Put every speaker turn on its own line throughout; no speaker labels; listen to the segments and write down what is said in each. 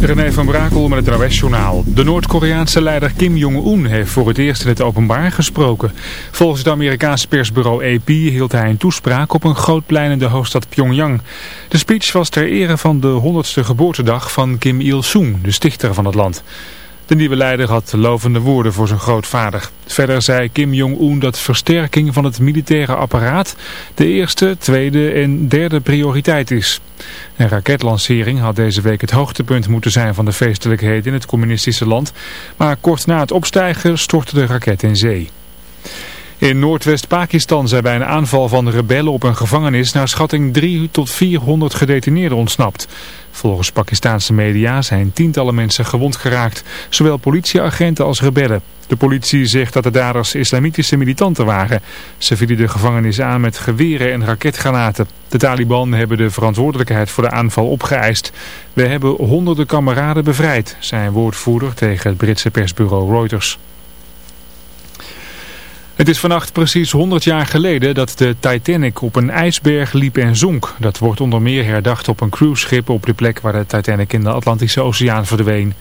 René van Brakel met het NOS-journaal. De Noord-Koreaanse leider Kim Jong-un heeft voor het eerst in het openbaar gesproken. Volgens het Amerikaanse persbureau AP hield hij een toespraak op een groot plein in de hoofdstad Pyongyang. De speech was ter ere van de 100ste geboortedag van Kim Il-sung, de stichter van het land. De nieuwe leider had lovende woorden voor zijn grootvader. Verder zei Kim Jong-un dat versterking van het militaire apparaat de eerste, tweede en derde prioriteit is. Een raketlancering had deze week het hoogtepunt moeten zijn van de feestelijkheden in het communistische land. Maar kort na het opstijgen stortte de raket in zee. In Noordwest-Pakistan zijn bij een aanval van rebellen op een gevangenis naar schatting 3 tot 400 gedetineerden ontsnapt. Volgens Pakistanse media zijn tientallen mensen gewond geraakt, zowel politieagenten als rebellen. De politie zegt dat de daders islamitische militanten waren. Ze vielen de gevangenis aan met geweren en raketgranaten. De Taliban hebben de verantwoordelijkheid voor de aanval opgeëist. We hebben honderden kameraden bevrijd, zei een woordvoerder tegen het Britse persbureau Reuters. Het is vannacht precies 100 jaar geleden dat de Titanic op een ijsberg liep en zonk. Dat wordt onder meer herdacht op een cruiseschip op de plek waar de Titanic in de Atlantische Oceaan verdween.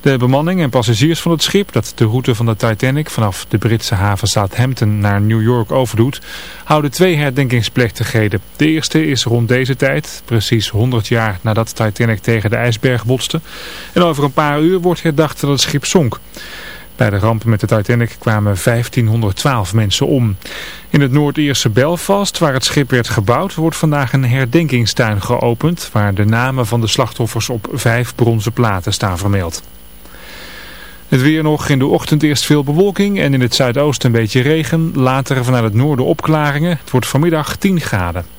De bemanning en passagiers van het schip dat de route van de Titanic vanaf de Britse haven Southampton naar New York overdoet, houden twee herdenkingsplechtigheden. De eerste is rond deze tijd, precies 100 jaar nadat Titanic tegen de ijsberg botste. En over een paar uur wordt herdacht dat het schip zonk. Bij de ramp met de Titanic kwamen 1512 mensen om. In het Noord-Ierse Belfast, waar het schip werd gebouwd, wordt vandaag een herdenkingstuin geopend... waar de namen van de slachtoffers op vijf bronzen platen staan vermeld. Het weer nog in de ochtend eerst veel bewolking en in het zuidoosten een beetje regen. Later vanuit het noorden opklaringen. Het wordt vanmiddag 10 graden.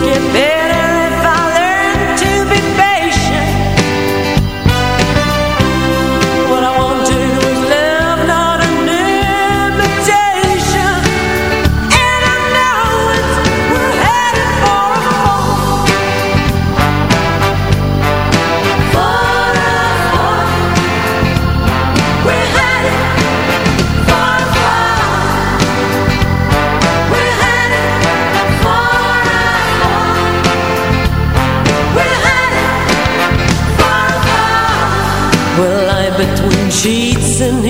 get there. isn't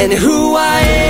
And who I am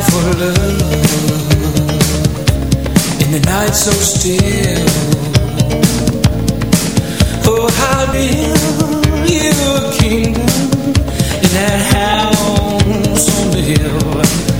For love in the night so still. Oh, how build you a kingdom in that house on the hill.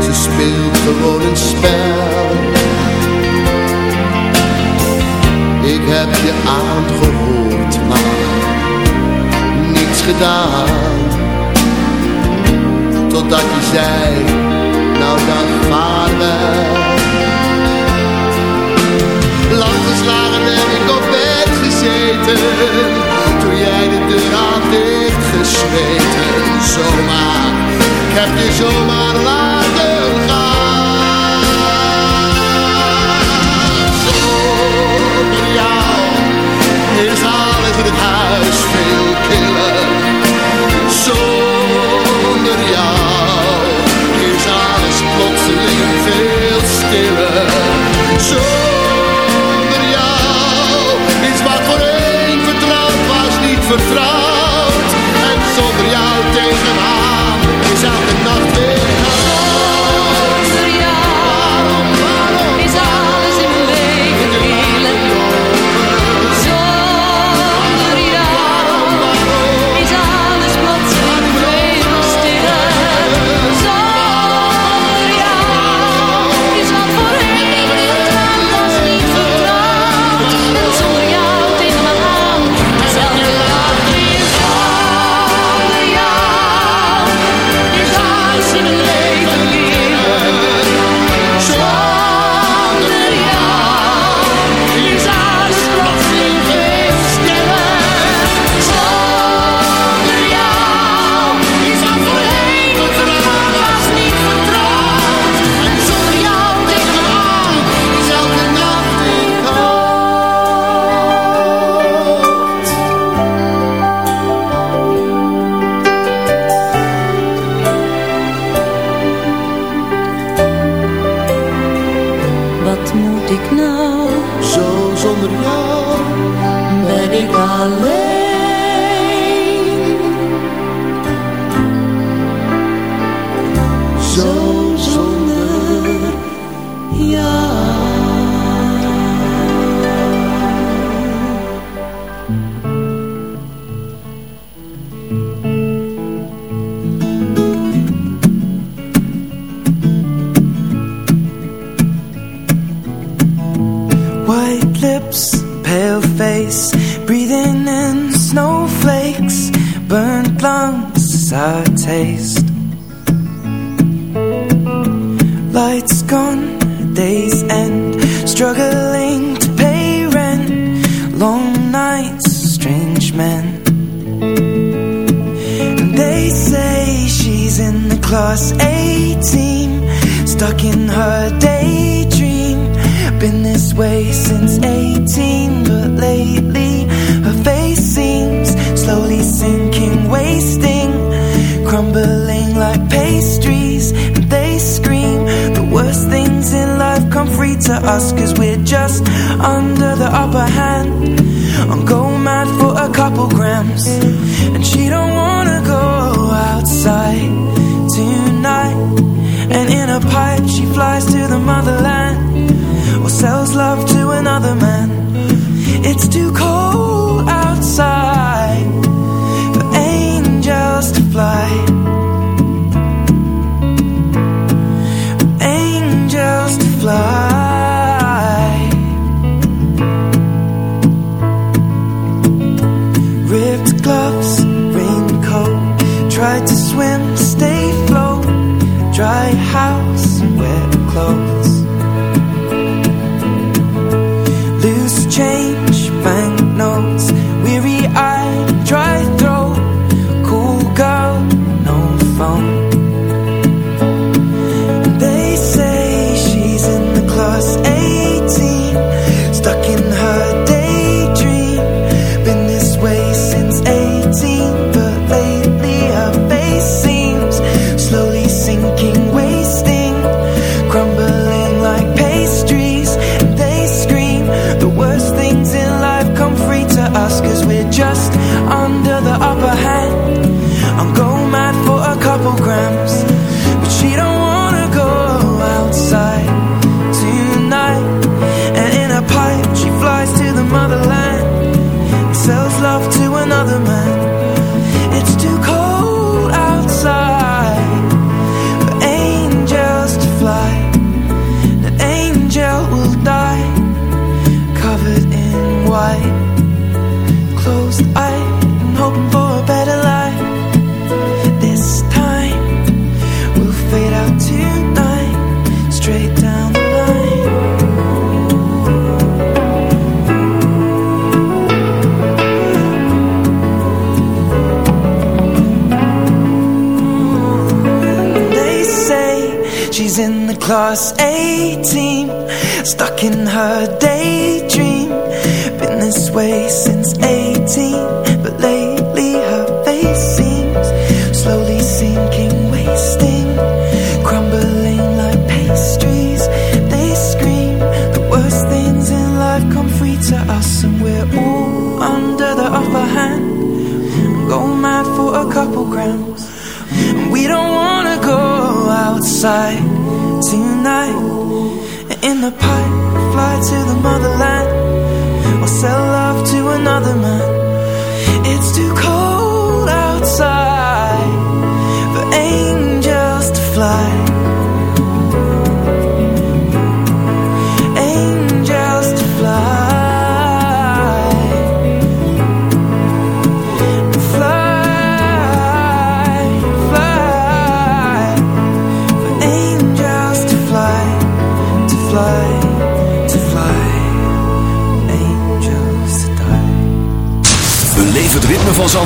Ze speelt gewoon een spel. Ik heb je aangehoord, maar niets gedaan. Totdat je zei, nou dan vaarwel Lang geslagen heb ik op bed gezeten. Toen jij de deur had dichtgesmeten Zomaar, ik heb je zomaar laten gaan. Zonder jou is alles in het huis veel killer. Zonder jou is alles plotseling veel stiller. Zonder jou is wat voorheen vertrouwd was niet vertrouwd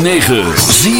106.9 ZFM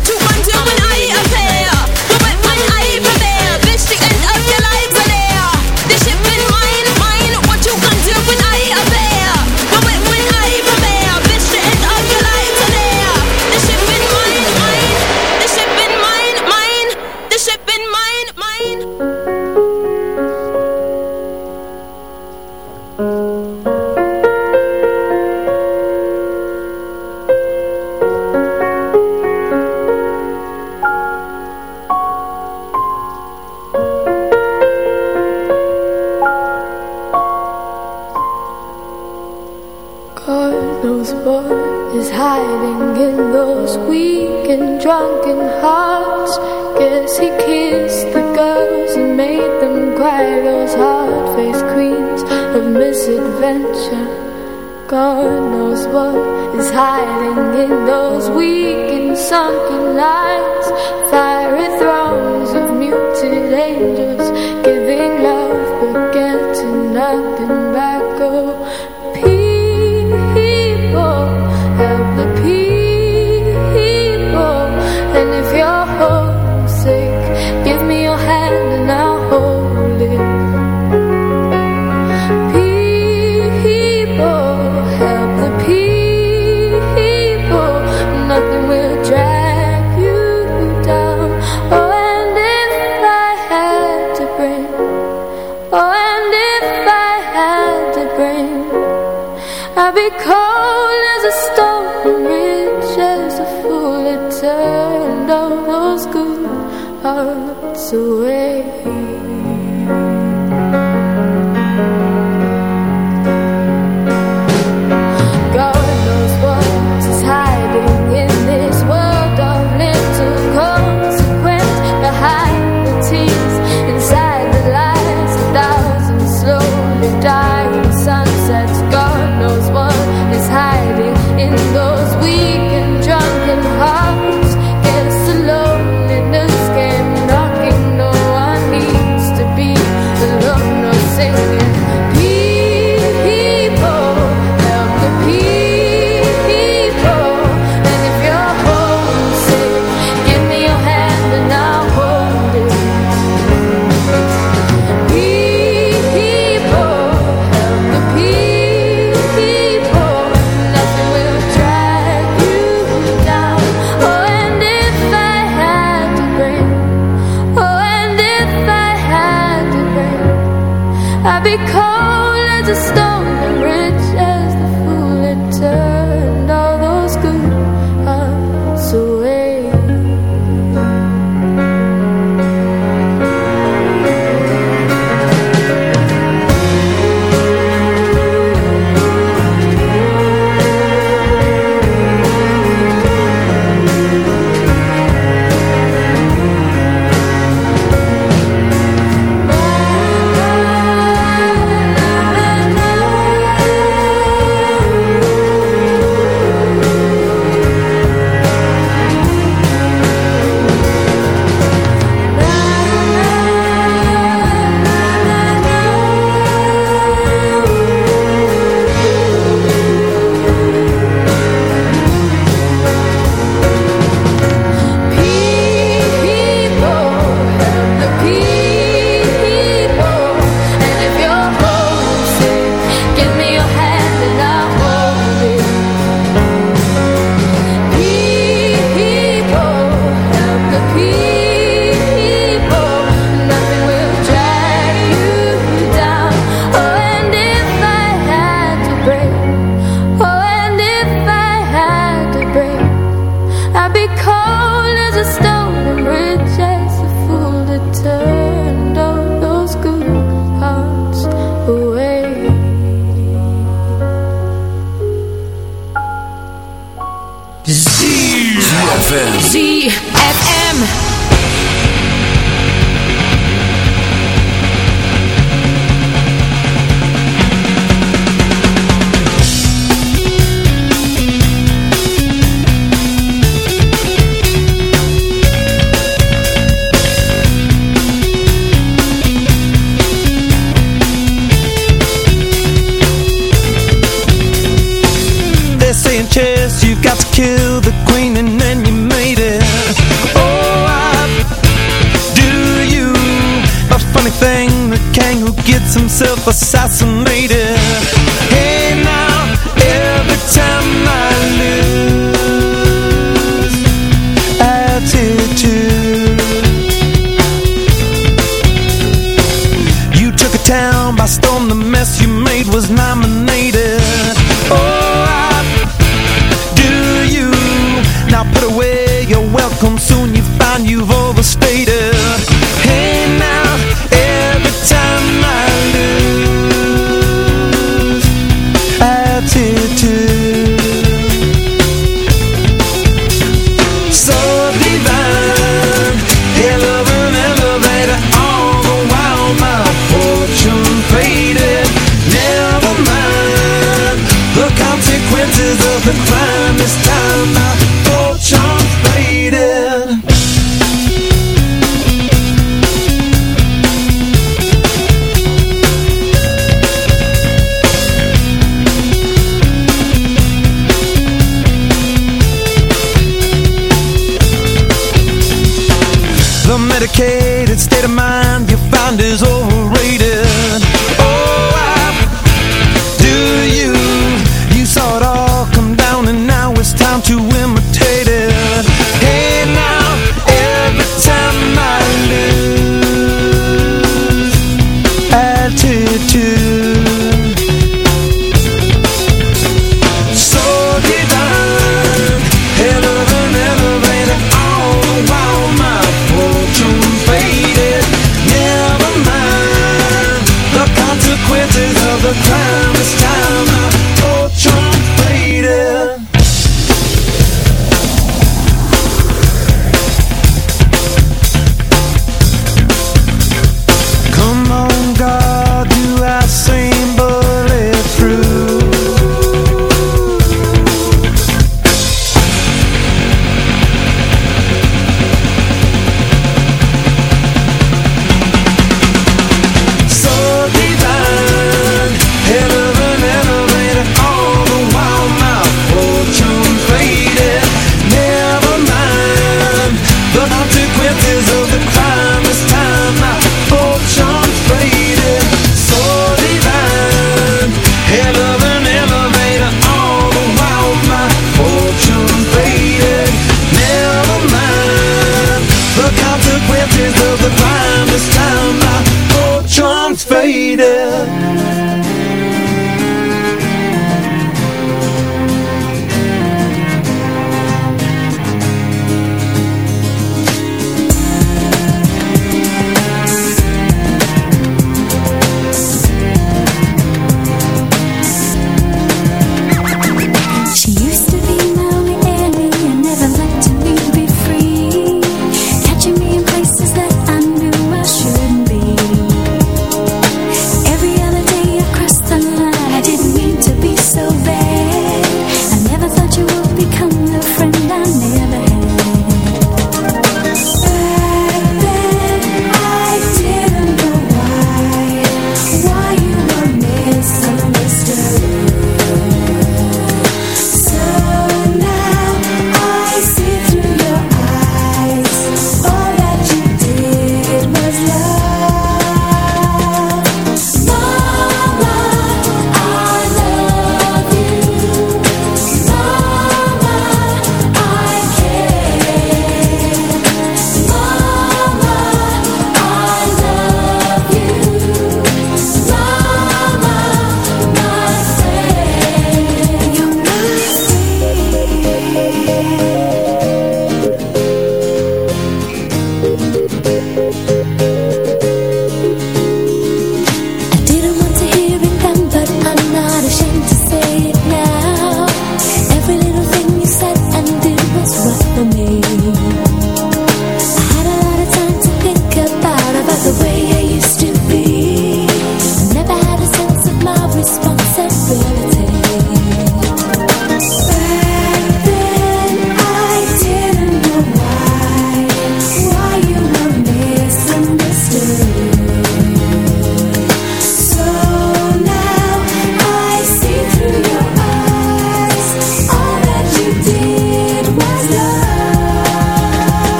because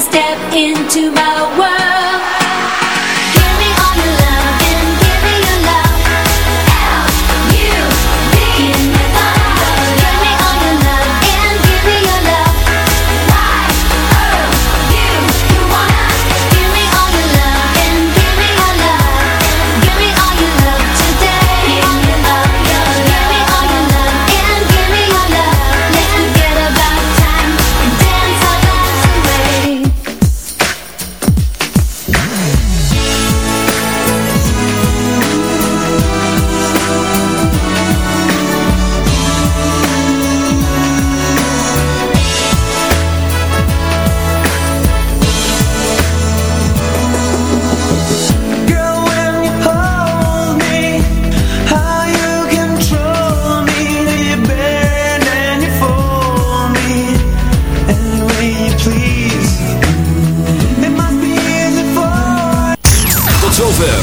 step into my world.